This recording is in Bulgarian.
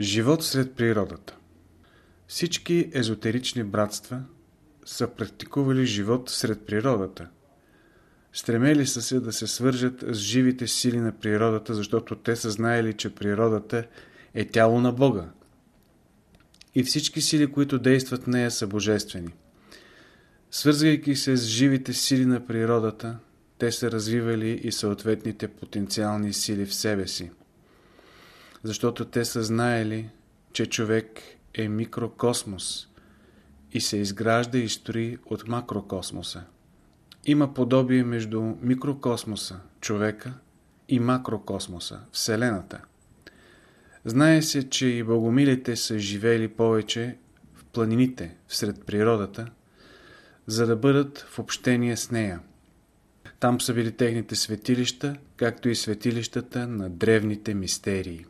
Живот сред природата Всички езотерични братства са практикували живот сред природата. Стремели са се да се свържат с живите сили на природата, защото те са знаели, че природата е тяло на Бога. И всички сили, които действат в нея, са божествени. Свързвайки се с живите сили на природата, те са развивали и съответните потенциални сили в себе си защото те са знаели, че човек е микрокосмос и се изгражда и строи от макрокосмоса. Има подобие между микрокосмоса, човека, и макрокосмоса, Вселената. Знае се, че и богомилите са живели повече в планините, всред природата, за да бъдат в общение с нея. Там са били техните светилища, както и светилищата на древните мистерии.